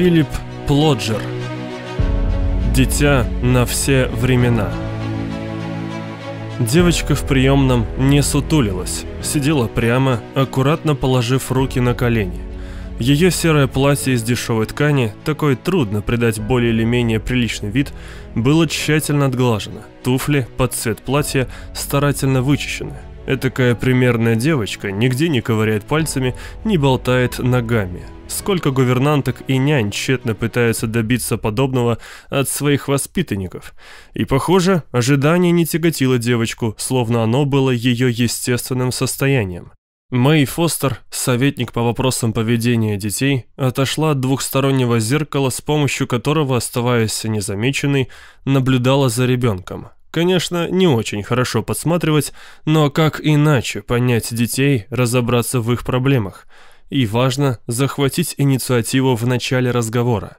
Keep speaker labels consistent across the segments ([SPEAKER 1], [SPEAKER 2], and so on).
[SPEAKER 1] Филипп Плоджер. Дитя на все времена. Девочка в приемном не сутулилась, сидела прямо, аккуратно положив руки на колени. Ее серое платье из дешевой ткани, такой трудно придать более или менее приличный вид, было тщательно отглажено. Туфли под цвет платья старательно вычищены. Этакая примерная девочка нигде не ковыряет пальцами, не болтает ногами. Сколько гувернанток и нянь тщетно пытаются добиться подобного от своих воспитанников. И, похоже, ожидание не тяготило девочку, словно оно было ее естественным состоянием. Мэй Фостер, советник по вопросам поведения детей, отошла от двухстороннего зеркала, с помощью которого, оставаясь незамеченной, наблюдала за ребенком. Конечно, не очень хорошо подсматривать, но как иначе понять детей, разобраться в их проблемах? И важно захватить инициативу в начале разговора.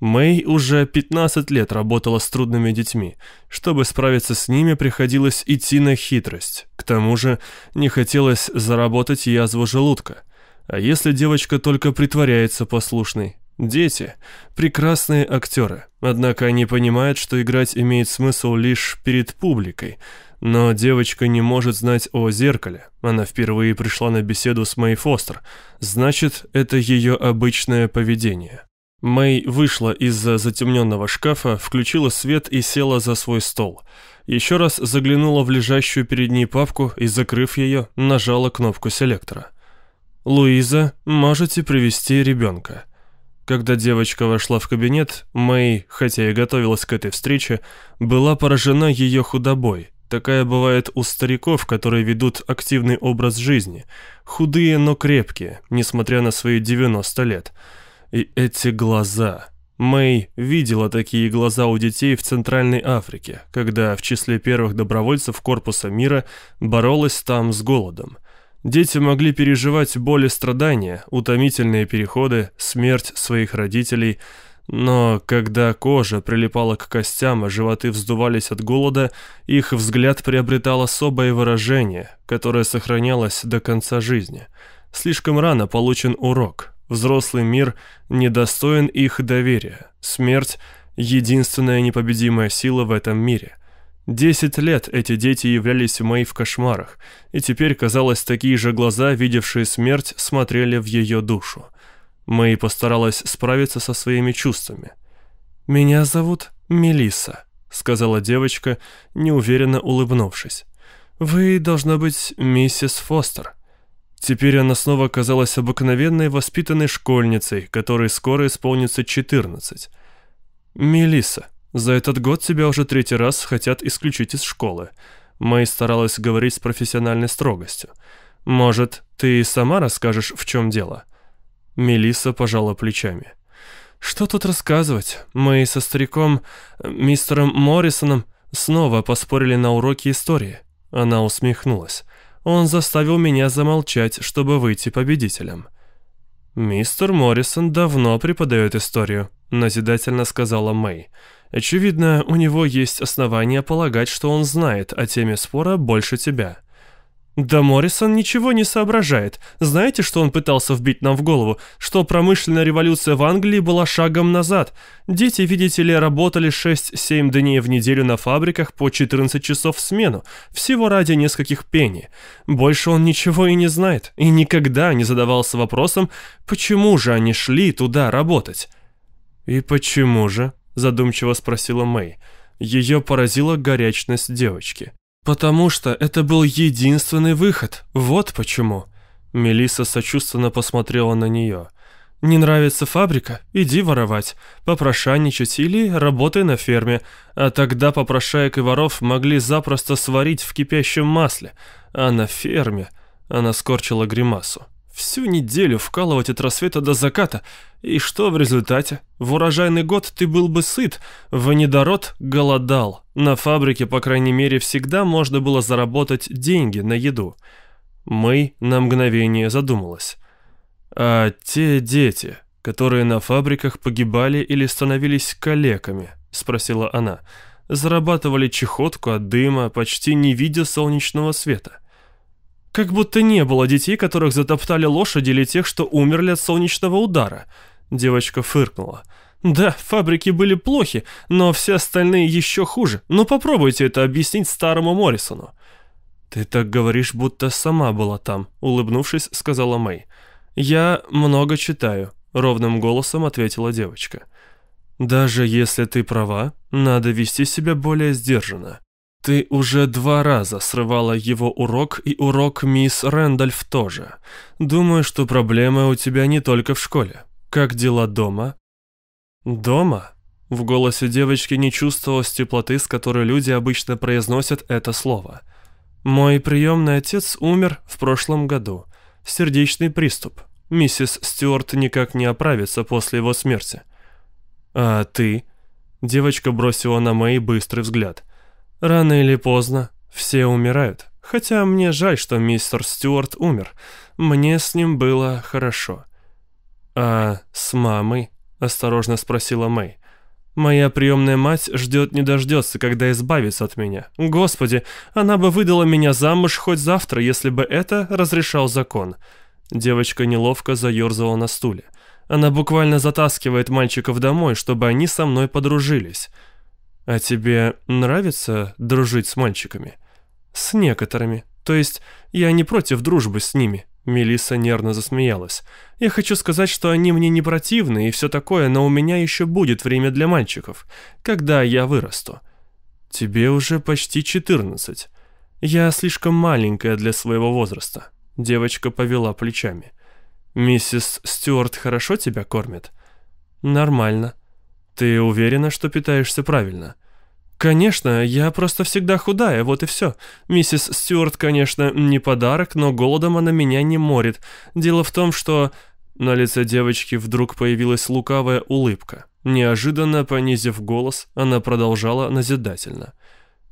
[SPEAKER 1] Мэй уже 15 лет работала с трудными детьми. Чтобы справиться с ними, приходилось идти на хитрость. К тому же не хотелось заработать язву желудка. А если девочка только притворяется послушной? Дети – прекрасные актеры, однако они понимают, что играть имеет смысл лишь перед публикой. Но девочка не может знать о зеркале. Она впервые пришла на беседу с Мэй Фостер. Значит, это ее обычное поведение. Мэй вышла из-за затемненного шкафа, включила свет и села за свой стол. Еще раз заглянула в лежащую перед ней папку и, закрыв ее, нажала кнопку селектора. «Луиза, можете привести ребенка». Когда девочка вошла в кабинет, Мэй, хотя и готовилась к этой встрече, была поражена ее худобой. Такая бывает у стариков, которые ведут активный образ жизни. Худые, но крепкие, несмотря на свои 90 лет. И эти глаза... Мэй видела такие глаза у детей в Центральной Африке, когда в числе первых добровольцев Корпуса мира боролась там с голодом. Дети могли переживать боль и страдания, утомительные переходы, смерть своих родителей, но когда кожа прилипала к костям, а животы вздувались от голода, их взгляд приобретал особое выражение, которое сохранялось до конца жизни. Слишком рано получен урок. Взрослый мир недостоин их доверия. Смерть — единственная непобедимая сила в этом мире. Десять лет эти дети являлись Мэй в кошмарах, и теперь, казалось, такие же глаза, видевшие смерть, смотрели в ее душу. Мэй постаралась справиться со своими чувствами. «Меня зовут Мелисса», — сказала девочка, неуверенно улыбнувшись. «Вы, должна быть, миссис Фостер». Теперь она снова казалась обыкновенной воспитанной школьницей, которой скоро исполнится 14. «Мелисса», за этот год тебя уже третий раз хотят исключить из школы. Мэй старалась говорить с профессиональной строгостью. Может, ты сама расскажешь, в чем дело?» Мелисса пожала плечами. «Что тут рассказывать? Мы со стариком, мистером Моррисоном, снова поспорили на уроке истории». Она усмехнулась. «Он заставил меня замолчать, чтобы выйти победителем». «Мистер Моррисон давно преподает историю», — назидательно сказала Мэй. Очевидно, у него есть основания полагать, что он знает о теме спора больше тебя. Да Моррисон ничего не соображает. Знаете, что он пытался вбить нам в голову? Что промышленная революция в Англии была шагом назад. Дети, видите ли, работали 6-7 дней в неделю на фабриках по 14 часов в смену, всего ради нескольких пенни. Больше он ничего и не знает, и никогда не задавался вопросом, почему же они шли туда работать. «И почему же?» Задумчиво спросила Мэй. Ее поразила горячность девочки. «Потому что это был единственный выход. Вот почему». Мелисса сочувственно посмотрела на нее. «Не нравится фабрика? Иди воровать, попрошайничать или работай на ферме. А тогда попрошаек и воров могли запросто сварить в кипящем масле. А на ферме...» Она скорчила гримасу. Всю неделю вкалывать от рассвета до заката. И что в результате? В урожайный год ты был бы сыт, в недород голодал. На фабрике, по крайней мере, всегда можно было заработать деньги на еду. Мэй на мгновение задумалась. А те дети, которые на фабриках погибали или становились калеками, спросила она, зарабатывали чехотку от дыма, почти не видя солнечного света. Как будто не было детей, которых затоптали лошади или тех, что умерли от солнечного удара. Девочка фыркнула. Да, фабрики были плохи, но все остальные еще хуже. Ну попробуйте это объяснить старому Моррисону. Ты так говоришь, будто сама была там, улыбнувшись, сказала Мэй. Я много читаю, ровным голосом ответила девочка. Даже если ты права, надо вести себя более сдержанно. Ты уже два раза срывала его урок и урок мисс Рэндольф тоже. Думаю, что проблемы у тебя не только в школе. Как дела дома? Дома? В голосе девочки не чувствовалось теплоты, с которой люди обычно произносят это слово. Мой приемный отец умер в прошлом году. Сердечный приступ. Миссис Стюарт никак не оправится после его смерти. А ты? Девочка бросила на Мэй быстрый взгляд. Рано или поздно все умирают. Хотя мне жаль, что мистер Стюарт умер. Мне с ним было хорошо. А с мамой? Осторожно спросила Мэй. Моя приемная мать ждет не дождется, когда избавится от меня. Господи, она бы выдала меня замуж хоть завтра, если бы это разрешал закон. Девочка неловко заерзала на стуле. Она буквально затаскивает мальчиков домой, чтобы они со мной подружились. А тебе нравится дружить с мальчиками? С некоторыми. То есть я не против дружбы с ними. Мелисса нервно засмеялась. «Я хочу сказать, что они мне не противны и все такое, но у меня еще будет время для мальчиков, когда я вырасту». «Тебе уже почти четырнадцать. Я слишком маленькая для своего возраста». Девочка повела плечами. «Миссис Стюарт хорошо тебя кормит?» «Нормально. Ты уверена, что питаешься правильно?» «Конечно, я просто всегда худая, вот и все. Миссис Стюарт, конечно, не подарок, но голодом она меня не морит. Дело в том, что...» На лице девочки вдруг появилась лукавая улыбка. Неожиданно, понизив голос, она продолжала назидательно.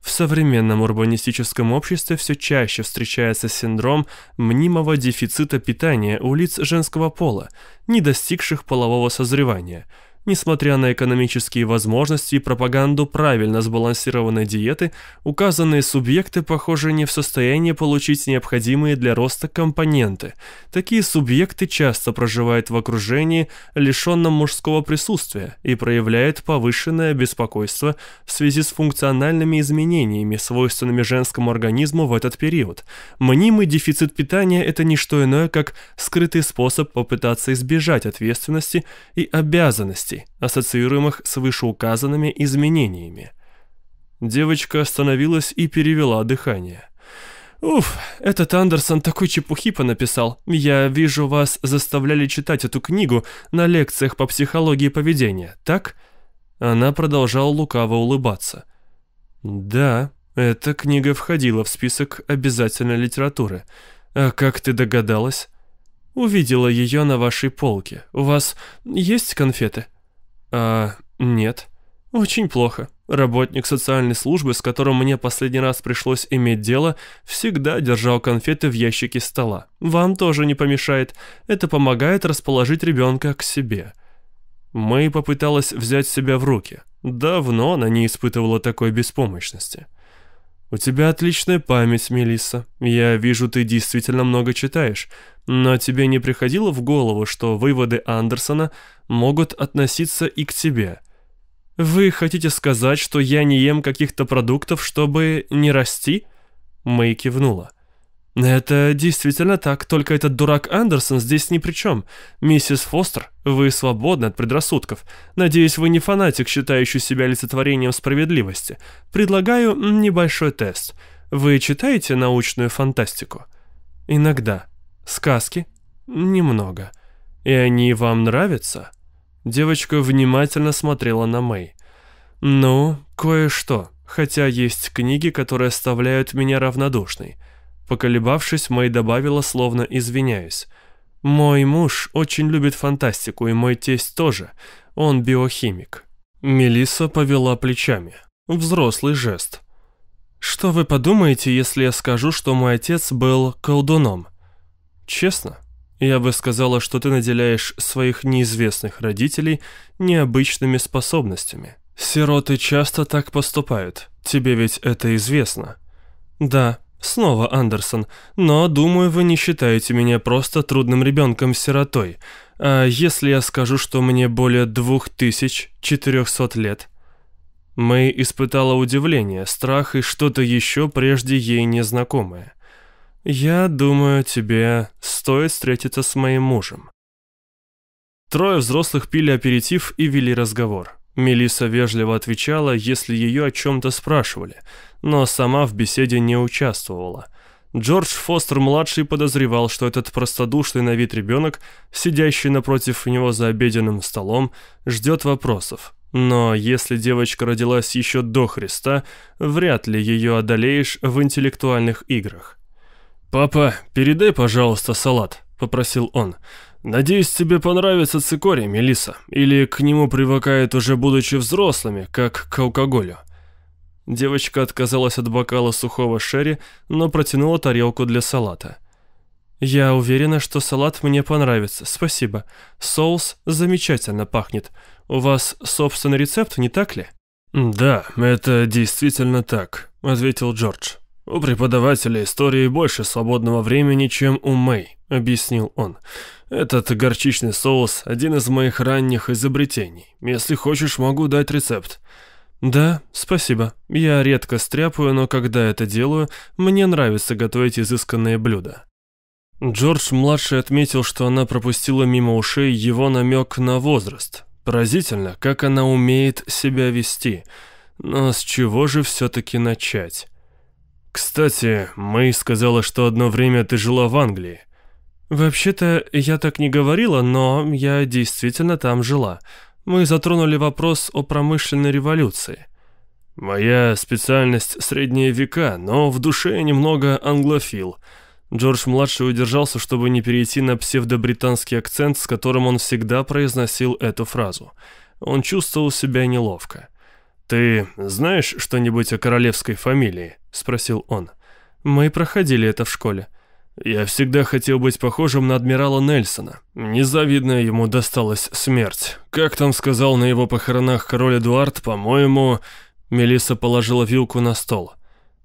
[SPEAKER 1] В современном урбанистическом обществе все чаще встречается синдром мнимого дефицита питания у лиц женского пола, не достигших полового созревания – Несмотря на экономические возможности и пропаганду правильно сбалансированной диеты, указанные субъекты, похоже, не в состоянии получить необходимые для роста компоненты. Такие субъекты часто проживают в окружении, лишенном мужского присутствия, и проявляют повышенное беспокойство в связи с функциональными изменениями, свойственными женскому организму в этот период. Мнимый дефицит питания – это не что иное, как скрытый способ попытаться избежать ответственности и обязанностей, событий, ассоциируемых с вышеуказанными изменениями. Девочка остановилась и перевела дыхание. «Уф, этот Андерсон такой чепухи понаписал. Я вижу, вас заставляли читать эту книгу на лекциях по психологии поведения, так?» Она продолжала лукаво улыбаться. «Да, эта книга входила в список обязательной литературы. А как ты догадалась?» «Увидела ее на вашей полке. У вас есть конфеты?» «А, нет». «Очень плохо. Работник социальной службы, с которым мне последний раз пришлось иметь дело, всегда держал конфеты в ящике стола. Вам тоже не помешает. Это помогает расположить ребенка к себе». Мэй попыталась взять себя в руки. Давно она не испытывала такой беспомощности. «У тебя отличная память, Мелисса. Я вижу, ты действительно много читаешь. Но тебе не приходило в голову, что выводы Андерсона могут относиться и к тебе? Вы хотите сказать, что я не ем каких-то продуктов, чтобы не расти?» Мэй кивнула. «Это действительно так, только этот дурак Андерсон здесь ни при чем. Миссис Фостер, вы свободны от предрассудков. Надеюсь, вы не фанатик, считающий себя олицетворением справедливости. Предлагаю небольшой тест. Вы читаете научную фантастику?» «Иногда. Сказки?» «Немного. И они вам нравятся?» Девочка внимательно смотрела на Мэй. «Ну, кое-что, хотя есть книги, которые оставляют меня равнодушной». Поколебавшись, Мэй добавила, словно извиняясь. «Мой муж очень любит фантастику, и мой тесть тоже. Он биохимик». Мелисса повела плечами. Взрослый жест. «Что вы подумаете, если я скажу, что мой отец был колдуном?» «Честно, я бы сказала, что ты наделяешь своих неизвестных родителей необычными способностями. Сироты часто так поступают. Тебе ведь это известно». «Да», Снова Андерсон. Но, думаю, вы не считаете меня просто трудным ребенком-сиротой. А если я скажу, что мне более 2400 лет?» Мэй испытала удивление, страх и что-то еще прежде ей незнакомое. «Я думаю, тебе стоит встретиться с моим мужем». Трое взрослых пили аперитив и вели разговор. Мелиса вежливо отвечала, если ее о чем-то спрашивали, но сама в беседе не участвовала. Джордж Фостер-младший подозревал, что этот простодушный на вид ребенок, сидящий напротив него за обеденным столом, ждет вопросов. Но если девочка родилась еще до Христа, вряд ли ее одолеешь в интеллектуальных играх. «Папа, передай, пожалуйста, салат», — попросил он. «Надеюсь, тебе понравится цикорий, Мелиса, или к нему привыкает уже будучи взрослыми, как к алкоголю». Девочка отказалась от бокала сухого шерри, но протянула тарелку для салата. «Я уверена, что салат мне понравится, спасибо. Соус замечательно пахнет. У вас собственный рецепт, не так ли?» «Да, это действительно так», — ответил Джордж. «У преподавателя истории больше свободного времени, чем у Мэй», — объяснил он. «Этот горчичный соус — один из моих ранних изобретений. Если хочешь, могу дать рецепт». «Да, спасибо. Я редко стряпаю, но когда это делаю, мне нравится готовить изысканные блюда». Джордж-младший отметил, что она пропустила мимо ушей его намек на возраст. Поразительно, как она умеет себя вести. Но с чего же все-таки начать? «Кстати, Мэй сказала, что одно время ты жила в Англии». «Вообще-то я так не говорила, но я действительно там жила мы затронули вопрос о промышленной революции. Моя специальность средние века, но в душе я немного англофил. Джордж-младший удержался, чтобы не перейти на псевдобританский акцент, с которым он всегда произносил эту фразу. Он чувствовал себя неловко. «Ты знаешь что-нибудь о королевской фамилии?» — спросил он. «Мы проходили это в школе». Я всегда хотел быть похожим на адмирала Нельсона. Незавидно ему досталась смерть. Как там сказал на его похоронах король Эдуард, по-моему... Мелисса положила вилку на стол.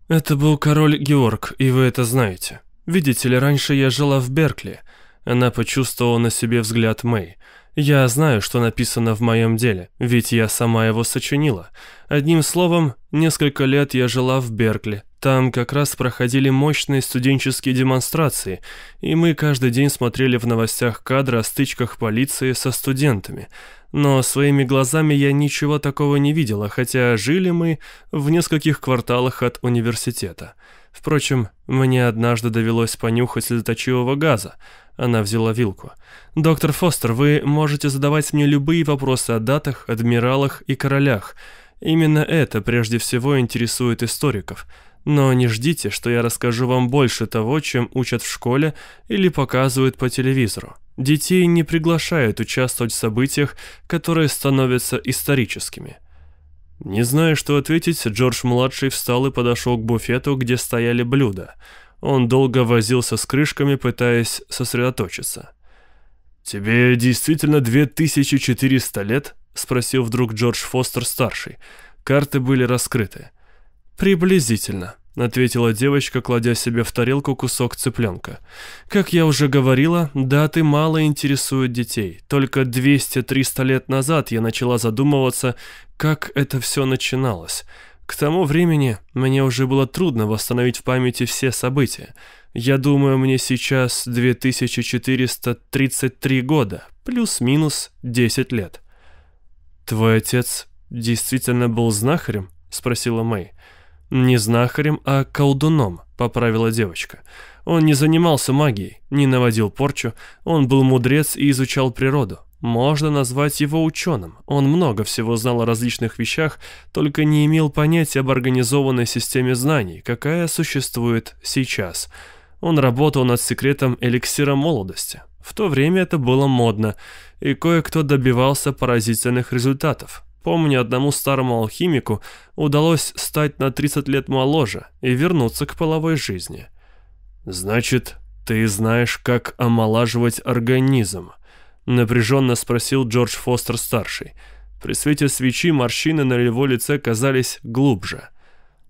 [SPEAKER 1] Это был король Георг, и вы это знаете. Видите ли, раньше я жила в Беркли. Она почувствовала на себе взгляд Мэй. Я знаю, что написано в моем деле, ведь я сама его сочинила. Одним словом, несколько лет я жила в Беркли. Там как раз проходили мощные студенческие демонстрации, и мы каждый день смотрели в новостях кадры о стычках полиции со студентами. Но своими глазами я ничего такого не видела, хотя жили мы в нескольких кварталах от университета. Впрочем, мне однажды довелось понюхать слезоточивого газа. Она взяла вилку. «Доктор Фостер, вы можете задавать мне любые вопросы о датах, адмиралах и королях. Именно это прежде всего интересует историков. Но не ждите, что я расскажу вам больше того, чем учат в школе или показывают по телевизору. Детей не приглашают участвовать в событиях, которые становятся историческими». Не зная, что ответить, Джордж-младший встал и подошел к буфету, где стояли блюда – он долго возился с крышками, пытаясь сосредоточиться. «Тебе действительно 2400 лет?» — спросил вдруг Джордж Фостер-старший. Карты были раскрыты. «Приблизительно», — ответила девочка, кладя себе в тарелку кусок цыпленка. «Как я уже говорила, даты мало интересуют детей. Только 200-300 лет назад я начала задумываться, как это все начиналось». К тому времени мне уже было трудно восстановить в памяти все события. Я думаю, мне сейчас 2433 года, плюс-минус 10 лет. «Твой отец действительно был знахарем?» — спросила Мэй. «Не знахарем, а колдуном», — поправила девочка. «Он не занимался магией, не наводил порчу, он был мудрец и изучал природу. Можно назвать его ученым. Он много всего знал о различных вещах, только не имел понятия об организованной системе знаний, какая существует сейчас. Он работал над секретом эликсира молодости. В то время это было модно, и кое-кто добивался поразительных результатов. Помню, одному старому алхимику удалось стать на 30 лет моложе и вернуться к половой жизни. «Значит, ты знаешь, как омолаживать организм», Напряженно спросил Джордж Фостер-старший. При свете свечи морщины на его лице казались глубже.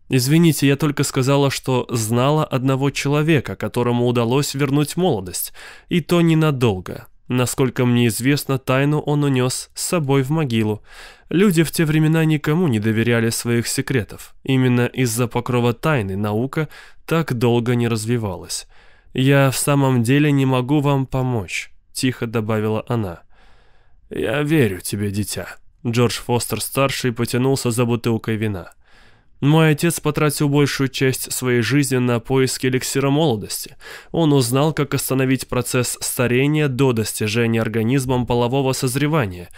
[SPEAKER 1] «Извините, я только сказала, что знала одного человека, которому удалось вернуть молодость, и то ненадолго. Насколько мне известно, тайну он унес с собой в могилу. Люди в те времена никому не доверяли своих секретов. Именно из-за покрова тайны наука так долго не развивалась. «Я в самом деле не могу вам помочь», — тихо добавила она. «Я верю тебе, дитя». Джордж Фостер-старший потянулся за бутылкой вина. Мой отец потратил большую часть своей жизни на поиски эликсира молодости. Он узнал, как остановить процесс старения до достижения организмом полового созревания,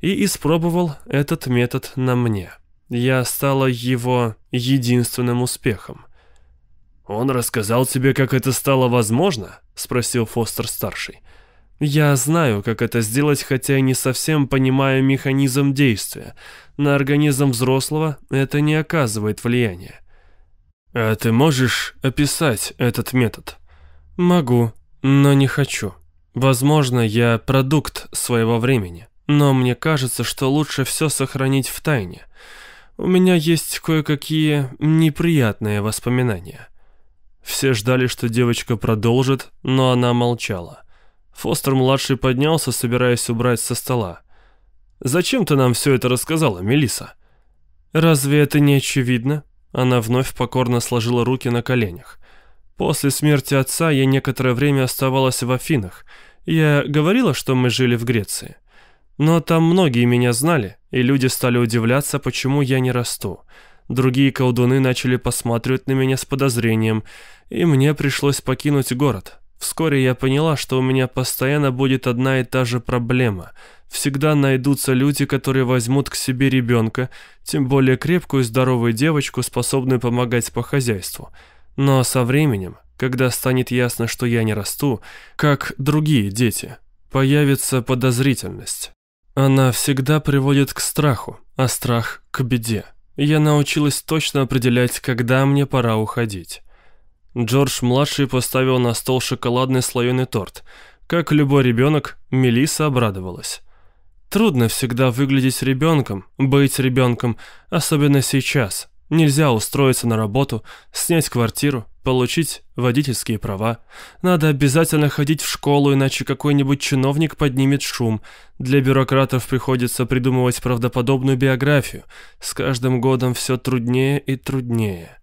[SPEAKER 1] и испробовал этот метод на мне. Я стала его единственным успехом. «Он рассказал тебе, как это стало возможно?» — спросил Фостер-старший. Я знаю, как это сделать, хотя и не совсем понимаю механизм действия. На организм взрослого это не оказывает влияния. А ты можешь описать этот метод? Могу, но не хочу. Возможно, я продукт своего времени, но мне кажется, что лучше все сохранить в тайне. У меня есть кое-какие неприятные воспоминания. Все ждали, что девочка продолжит, но она молчала. Фостер-младший поднялся, собираясь убрать со стола. «Зачем ты нам все это рассказала, Мелиса? «Разве это не очевидно?» Она вновь покорно сложила руки на коленях. «После смерти отца я некоторое время оставалась в Афинах. Я говорила, что мы жили в Греции. Но там многие меня знали, и люди стали удивляться, почему я не расту. Другие колдуны начали посматривать на меня с подозрением, и мне пришлось покинуть город, Вскоре я поняла, что у меня постоянно будет одна и та же проблема. Всегда найдутся люди, которые возьмут к себе ребенка, тем более крепкую и здоровую девочку, способную помогать по хозяйству. Но со временем, когда станет ясно, что я не расту, как другие дети, появится подозрительность. Она всегда приводит к страху, а страх – к беде. Я научилась точно определять, когда мне пора уходить. Джордж-младший поставил на стол шоколадный слоеный торт. Как любой ребенок, Мелисса обрадовалась. Трудно всегда выглядеть ребенком, быть ребенком, особенно сейчас. Нельзя устроиться на работу, снять квартиру, получить водительские права. Надо обязательно ходить в школу, иначе какой-нибудь чиновник поднимет шум. Для бюрократов приходится придумывать правдоподобную биографию. С каждым годом все труднее и труднее.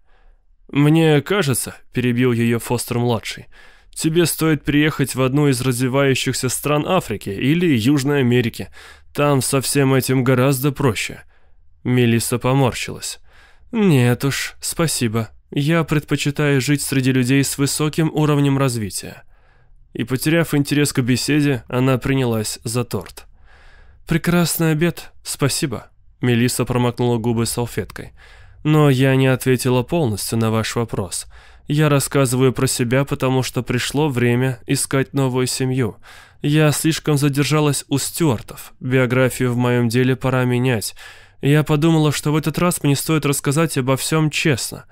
[SPEAKER 1] «Мне кажется», — перебил ее Фостер-младший, «тебе стоит приехать в одну из развивающихся стран Африки или Южной Америки. Там со всем этим гораздо проще». Мелисса поморщилась. «Нет уж, спасибо. Я предпочитаю жить среди людей с высоким уровнем развития». И, потеряв интерес к беседе, она принялась за торт. «Прекрасный обед, спасибо». Мелисса промокнула губы салфеткой. Но я не ответила полностью на ваш вопрос. Я рассказываю про себя, потому что пришло время искать новую семью. Я слишком задержалась у Стюартов. Биографию в моем деле пора менять. Я подумала, что в этот раз мне стоит рассказать обо всем честно.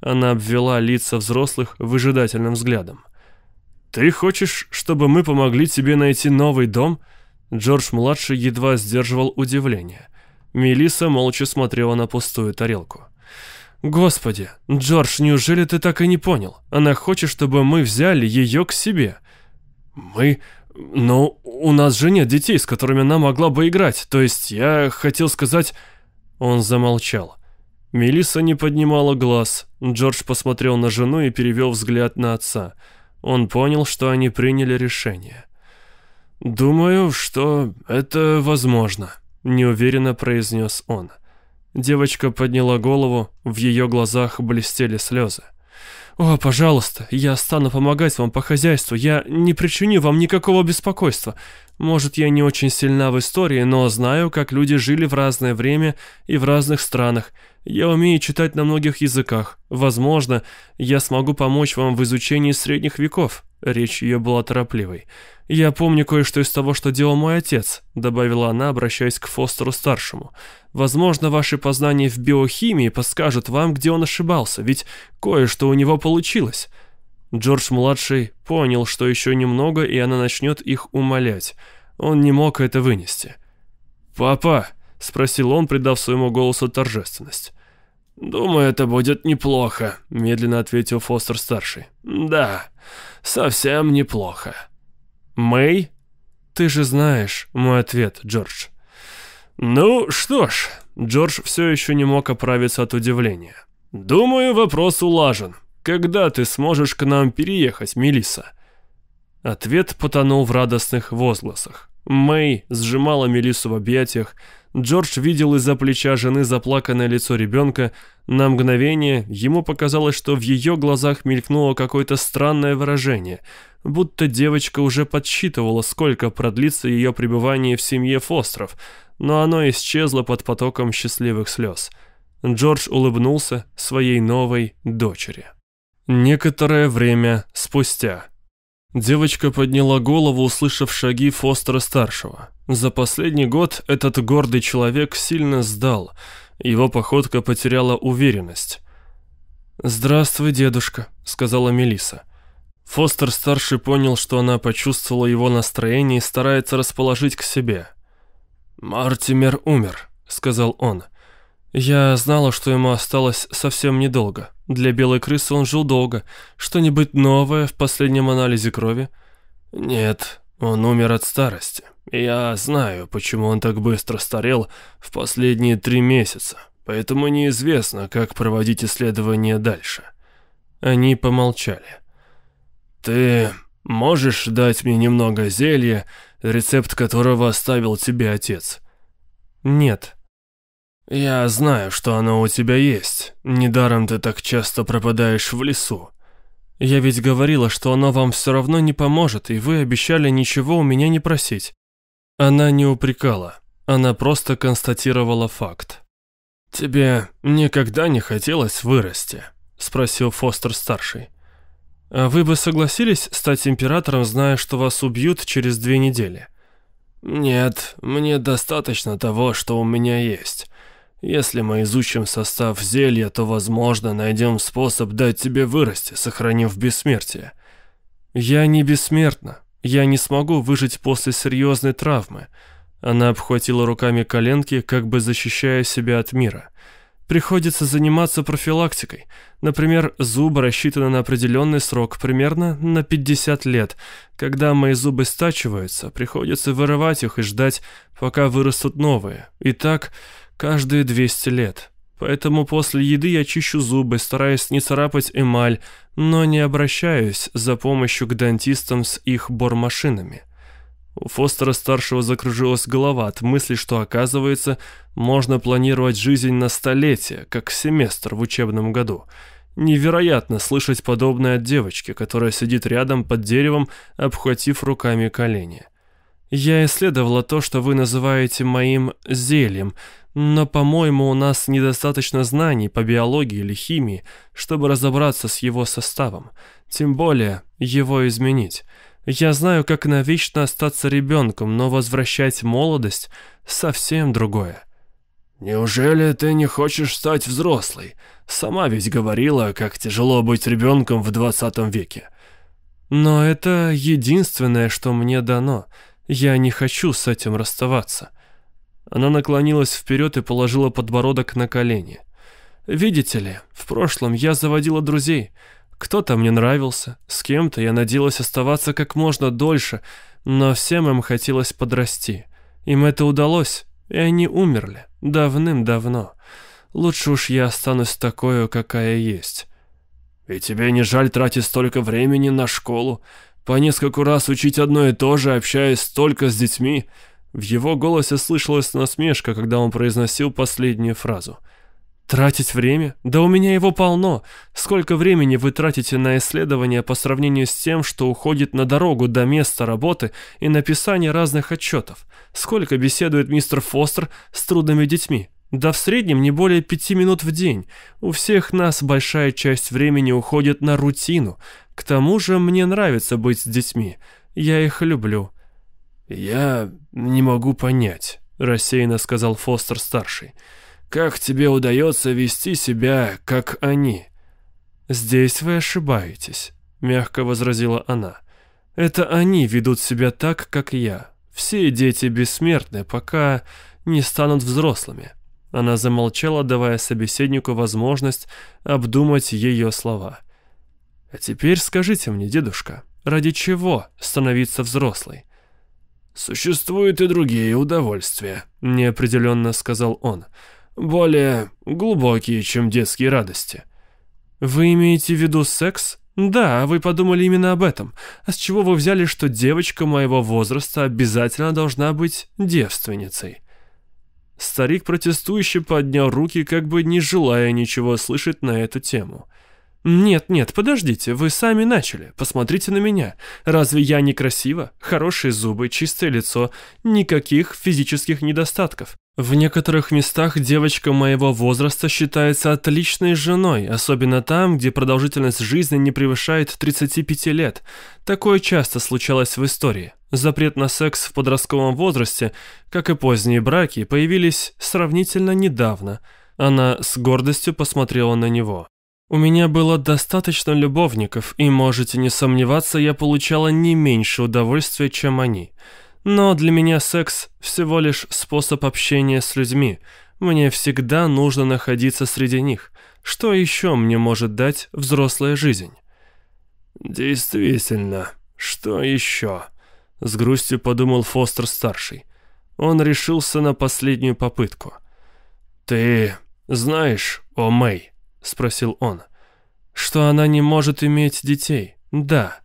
[SPEAKER 1] Она обвела лица взрослых выжидательным взглядом. «Ты хочешь, чтобы мы помогли тебе найти новый дом?» Джордж-младший едва сдерживал удивление. Мелисса молча смотрела на пустую тарелку. «Господи, Джордж, неужели ты так и не понял? Она хочет, чтобы мы взяли ее к себе». «Мы? Но у нас же нет детей, с которыми она могла бы играть. То есть я хотел сказать...» Он замолчал. Мелисса не поднимала глаз. Джордж посмотрел на жену и перевел взгляд на отца. Он понял, что они приняли решение. «Думаю, что это возможно», — неуверенно произнес он. Девочка подняла голову, в ее глазах блестели слезы. «О, пожалуйста, я стану помогать вам по хозяйству, я не причиню вам никакого беспокойства. Может, я не очень сильна в истории, но знаю, как люди жили в разное время и в разных странах. Я умею читать на многих языках. Возможно, я смогу помочь вам в изучении средних веков». Речь ее была торопливой. «Я помню кое-что из того, что делал мой отец», — добавила она, обращаясь к Фостеру-старшему. «Возможно, ваши познания в биохимии подскажут вам, где он ошибался, ведь кое-что у него получилось». Джордж-младший понял, что еще немного, и она начнет их умолять. Он не мог это вынести. «Папа», — спросил он, придав своему голосу торжественность. «Думаю, это будет неплохо», — медленно ответил Фостер-старший. «Да, совсем неплохо». «Мэй?» Ты же знаешь мой ответ, Джордж. Ну что ж, Джордж все еще не мог оправиться от удивления. Думаю, вопрос улажен. Когда ты сможешь к нам переехать, Мелисса? Ответ потонул в радостных возгласах. Мэй сжимала Мелиссу в объятиях, Джордж видел из-за плеча жены заплаканное лицо ребенка. На мгновение ему показалось, что в ее глазах мелькнуло какое-то странное выражение, будто девочка уже подсчитывала, сколько продлится ее пребывание в семье Фостеров, но оно исчезло под потоком счастливых слез. Джордж улыбнулся своей новой дочери. Некоторое время спустя. Девочка подняла голову, услышав шаги Фостера-старшего. За последний год этот гордый человек сильно сдал. Его походка потеряла уверенность. «Здравствуй, дедушка», — сказала Мелиса. Фостер-старший понял, что она почувствовала его настроение и старается расположить к себе. «Мартимер умер», — сказал он. «Я знала, что ему осталось совсем недолго. Для белой крысы он жил долго. Что-нибудь новое в последнем анализе крови? Нет, он умер от старости. Я знаю, почему он так быстро старел в последние три месяца. Поэтому неизвестно, как проводить исследования дальше. Они помолчали. Ты можешь дать мне немного зелья, рецепт которого оставил тебе отец? Нет. «Я знаю, что оно у тебя есть. Недаром ты так часто пропадаешь в лесу. Я ведь говорила, что оно вам все равно не поможет, и вы обещали ничего у меня не просить». Она не упрекала, она просто констатировала факт. «Тебе никогда не хотелось вырасти?» – спросил Фостер-старший. «А вы бы согласились стать императором, зная, что вас убьют через две недели?» «Нет, мне достаточно того, что у меня есть. Если мы изучим состав зелья, то, возможно, найдем способ дать тебе вырасти, сохранив бессмертие. Я не бессмертна. Я не смогу выжить после серьезной травмы. Она обхватила руками коленки, как бы защищая себя от мира. Приходится заниматься профилактикой. Например, зубы рассчитаны на определенный срок, примерно на 50 лет. Когда мои зубы стачиваются, приходится вырывать их и ждать, пока вырастут новые. И так каждые 200 лет. Поэтому после еды я чищу зубы, стараясь не царапать эмаль, но не обращаюсь за помощью к дантистам с их бормашинами. У Фостера-старшего закружилась голова от мысли, что, оказывается, можно планировать жизнь на столетие, как семестр в учебном году. Невероятно слышать подобное от девочки, которая сидит рядом под деревом, обхватив руками колени. Я исследовала то, что вы называете моим «зельем», но, по-моему, у нас недостаточно знаний по биологии или химии, чтобы разобраться с его составом, тем более его изменить. Я знаю, как навечно остаться ребенком, но возвращать молодость – совсем другое. «Неужели ты не хочешь стать взрослой? Сама ведь говорила, как тяжело быть ребенком в 20 веке». «Но это единственное, что мне дано. Я не хочу с этим расставаться». Она наклонилась вперед и положила подбородок на колени. «Видите ли, в прошлом я заводила друзей. Кто-то мне нравился, с кем-то я надеялась оставаться как можно дольше, но всем им хотелось подрасти. Им это удалось, и они умерли. Давным-давно. Лучше уж я останусь такой, какая есть». «И тебе не жаль тратить столько времени на школу? По нескольку раз учить одно и то же, общаясь столько с детьми?» В его голосе слышалась насмешка, когда он произносил последнюю фразу. «Тратить время? Да у меня его полно. Сколько времени вы тратите на исследования по сравнению с тем, что уходит на дорогу до места работы и написание разных отчетов? Сколько беседует мистер Фостер с трудными детьми? Да в среднем не более пяти минут в день. У всех нас большая часть времени уходит на рутину. К тому же мне нравится быть с детьми. Я их люблю. «Я не могу понять», — рассеянно сказал Фостер-старший. «Как тебе удается вести себя, как они?» «Здесь вы ошибаетесь», — мягко возразила она. «Это они ведут себя так, как я. Все дети бессмертны, пока не станут взрослыми». Она замолчала, давая собеседнику возможность обдумать ее слова. «А теперь скажите мне, дедушка, ради чего становиться взрослой?»
[SPEAKER 2] «Существуют и другие удовольствия», — неопределенно сказал он. «Более глубокие, чем детские радости».
[SPEAKER 1] «Вы имеете в виду секс?» «Да, вы подумали именно об этом. А с чего вы взяли, что девочка моего возраста обязательно должна быть девственницей?» Старик протестующий поднял руки, как бы не желая ничего слышать на эту тему. «Нет, нет, подождите, вы сами начали. Посмотрите на меня. Разве я не красива? Хорошие зубы, чистое лицо, никаких физических недостатков. В некоторых местах девочка моего возраста считается отличной женой, особенно там, где продолжительность жизни не превышает 35 лет. Такое часто случалось в истории. Запрет на секс в подростковом возрасте, как и поздние браки, появились сравнительно недавно. Она с гордостью посмотрела на него. У меня было достаточно любовников, и можете не сомневаться, я получала не меньше удовольствия, чем они. Но для меня секс всего лишь способ общения с людьми. Мне всегда нужно находиться среди них. Что еще мне может дать взрослая жизнь?
[SPEAKER 2] Действительно, что еще? С грустью подумал Фостер-старший. Он решился на последнюю попытку. Ты знаешь о Мэй? — спросил он.
[SPEAKER 1] «Что она не может иметь детей? Да,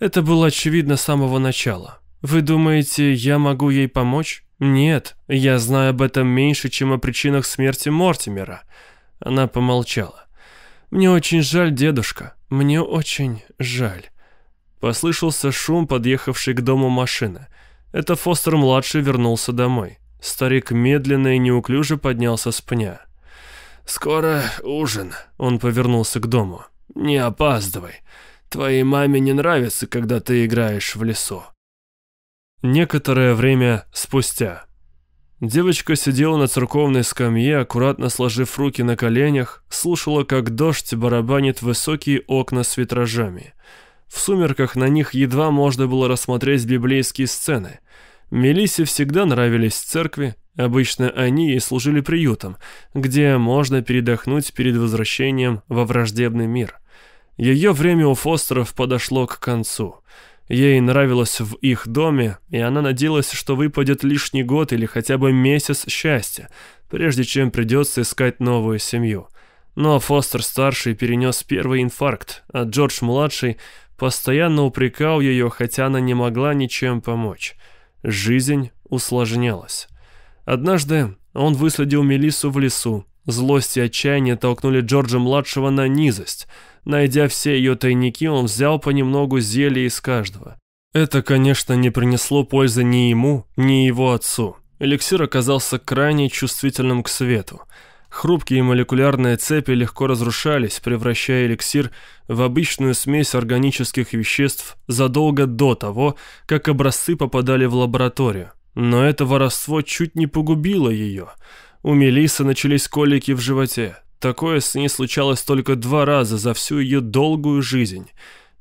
[SPEAKER 1] это было очевидно с самого начала. Вы думаете, я могу ей помочь? Нет, я знаю об этом меньше, чем о причинах смерти Мортимера». Она помолчала. «Мне очень жаль, дедушка, мне очень жаль». Послышался шум, подъехавший к дому машины. Это Фостер-младший вернулся домой. Старик медленно и неуклюже поднялся с пня.
[SPEAKER 2] «Скоро ужин», — он повернулся к дому. «Не опаздывай. Твоей маме не нравится, когда ты играешь в лесу».
[SPEAKER 1] Некоторое время спустя. Девочка сидела на церковной скамье, аккуратно сложив руки на коленях, слушала, как дождь барабанит высокие окна с витражами. В сумерках на них едва можно было рассмотреть библейские сцены. Мелиссе всегда нравились церкви, Обычно они и служили приютом, где можно передохнуть перед возвращением во враждебный мир. Ее время у Фостеров подошло к концу. Ей нравилось в их доме, и она надеялась, что выпадет лишний год или хотя бы месяц счастья, прежде чем придется искать новую семью. Но Фостер-старший перенес первый инфаркт, а Джордж-младший постоянно упрекал ее, хотя она не могла ничем помочь. Жизнь усложнялась. Однажды он выследил Мелиссу в лесу. Злость и отчаяние толкнули Джорджа-младшего на низость. Найдя все ее тайники, он взял понемногу зелья из каждого. Это, конечно, не принесло пользы ни ему, ни его отцу. Эликсир оказался крайне чувствительным к свету. Хрупкие молекулярные цепи легко разрушались, превращая эликсир в обычную смесь органических веществ задолго до того, как образцы попадали в лабораторию. Но это воровство чуть не погубило ее. У Мелисы начались колики в животе. Такое с ней случалось только два раза за всю ее долгую жизнь.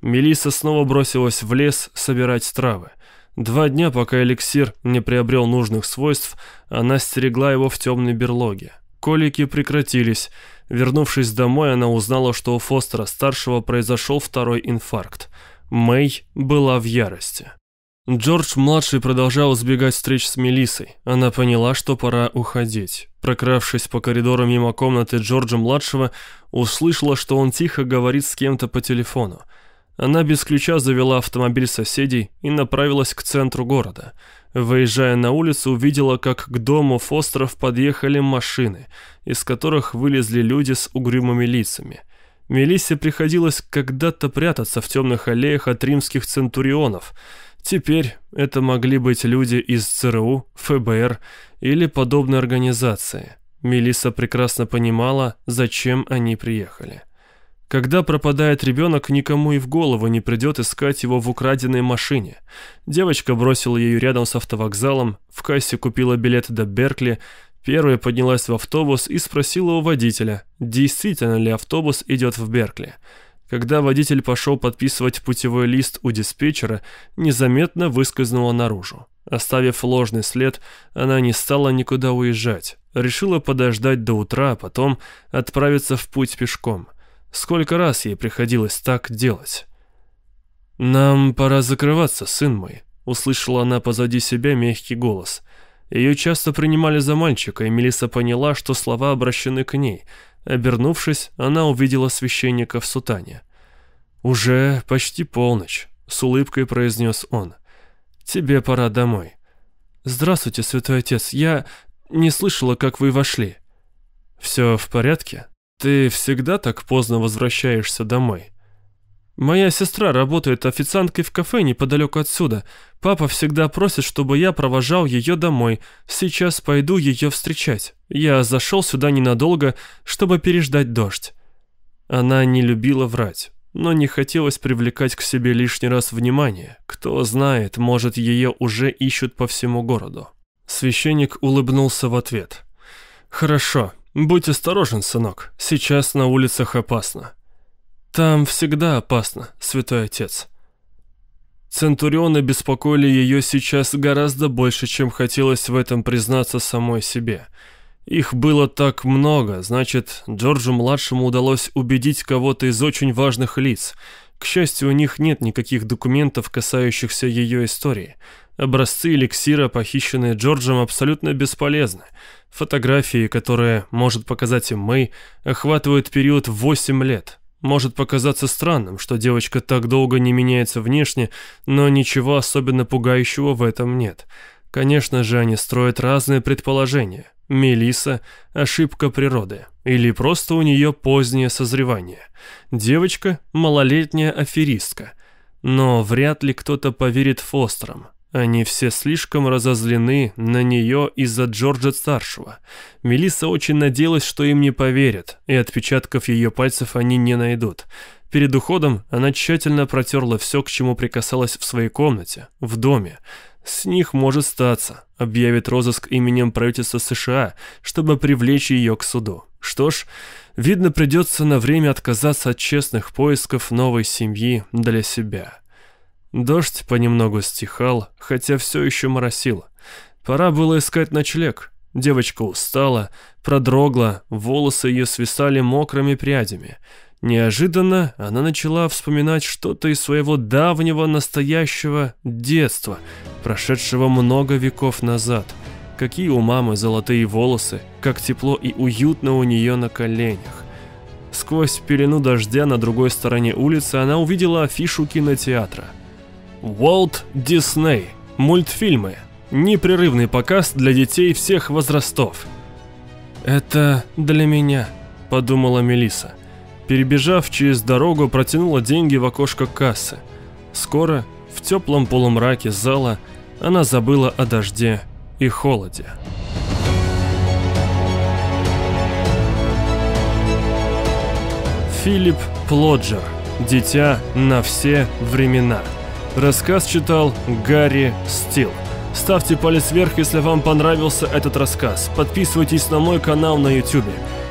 [SPEAKER 1] Мелиса снова бросилась в лес собирать травы. Два дня, пока эликсир не приобрел нужных свойств, она стерегла его в темной берлоге. Колики прекратились. Вернувшись домой, она узнала, что у Фостера-старшего произошел второй инфаркт. Мэй была в ярости. Джордж-младший продолжал избегать встреч с Мелиссой. Она поняла, что пора уходить. Прокравшись по коридору мимо комнаты Джорджа-младшего, услышала, что он тихо говорит с кем-то по телефону. Она без ключа завела автомобиль соседей и направилась к центру города. Выезжая на улицу, увидела, как к дому Фостеров подъехали машины, из которых вылезли люди с угрюмыми лицами. Мелиссе приходилось когда-то прятаться в темных аллеях от римских центурионов – Теперь это могли быть люди из ЦРУ, ФБР или подобной организации. Мелисса прекрасно понимала, зачем они приехали. Когда пропадает ребенок, никому и в голову не придет искать его в украденной машине. Девочка бросила ее рядом с автовокзалом, в кассе купила билет до Беркли, первая поднялась в автобус и спросила у водителя, действительно ли автобус идет в Беркли. Когда водитель пошел подписывать путевой лист у диспетчера, незаметно выскользнула наружу. Оставив ложный след, она не стала никуда уезжать. Решила подождать до утра, а потом отправиться в путь пешком. Сколько раз ей приходилось так делать? «Нам пора закрываться, сын мой», услышала она позади себя мягкий голос. Ее часто принимали за мальчика, и Мелисса поняла, что слова обращены к ней. Обернувшись, она увидела священника в сутане. «Уже почти полночь», — с улыбкой произнес он. «Тебе пора домой». «Здравствуйте, святой отец, я не слышала, как вы вошли». «Все в порядке? Ты всегда так поздно возвращаешься домой?» «Моя сестра работает официанткой в кафе неподалеку отсюда. Папа всегда просит, чтобы я провожал ее домой. Сейчас пойду ее встречать. Я зашел сюда ненадолго, чтобы переждать дождь». Она не любила врать, но не хотелось привлекать к себе лишний раз внимание. Кто знает, может, ее уже ищут по всему городу. Священник улыбнулся в ответ. «Хорошо, будь осторожен, сынок. Сейчас на улицах опасно». «Там всегда опасно, святой отец». Центурионы беспокоили ее сейчас гораздо больше, чем хотелось в этом признаться самой себе. Их было так много, значит, Джорджу-младшему удалось убедить кого-то из очень важных лиц. К счастью, у них нет никаких документов, касающихся ее истории. Образцы эликсира, похищенные Джорджем, абсолютно бесполезны. Фотографии, которые может показать им Мэй, охватывают период в 8 лет. Может показаться странным, что девочка так долго не меняется внешне, но ничего особенно пугающего в этом нет. Конечно же, они строят разные предположения. Мелиса – ошибка природы. Или просто у нее позднее созревание. Девочка – малолетняя аферистка. Но вряд ли кто-то поверит Фостерам. Они все слишком разозлены на нее из-за Джорджа-старшего. Мелисса очень надеялась, что им не поверят, и отпечатков ее пальцев они не найдут. Перед уходом она тщательно протерла все, к чему прикасалась в своей комнате, в доме. С них может статься, объявит розыск именем правительства США, чтобы привлечь ее к суду. Что ж, видно, придется на время отказаться от честных поисков новой семьи для себя. Дождь понемногу стихал, хотя все еще моросило. Пора было искать ночлег. Девочка устала, продрогла, волосы ее свисали мокрыми прядями. Неожиданно она начала вспоминать что-то из своего давнего настоящего детства, прошедшего много веков назад. Какие у мамы золотые волосы, как тепло и уютно у нее на коленях. Сквозь пелену дождя на другой стороне улицы она увидела афишу кинотеатра – Уолт Дисней. Мультфильмы. Непрерывный показ для детей всех возрастов. «Это для меня», — подумала Мелиса. Перебежав через дорогу, протянула деньги в окошко кассы. Скоро, в теплом полумраке зала, она забыла о дожде и холоде. Филипп Плоджер. Дитя на все времена. Рассказ читал Гарри Стил. Ставьте палец вверх, если вам понравился этот рассказ. Подписывайтесь на мой канал на YouTube.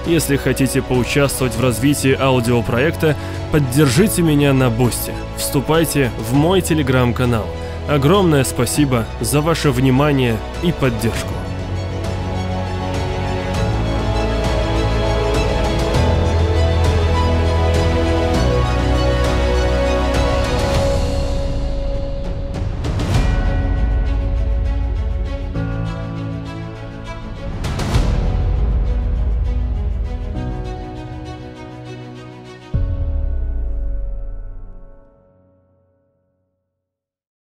[SPEAKER 1] Если хотите поучаствовать в развитии аудиопроекта, поддержите меня на Бусте. Вступайте в мой телеграм-канал. Огромное спасибо за ваше внимание и поддержку.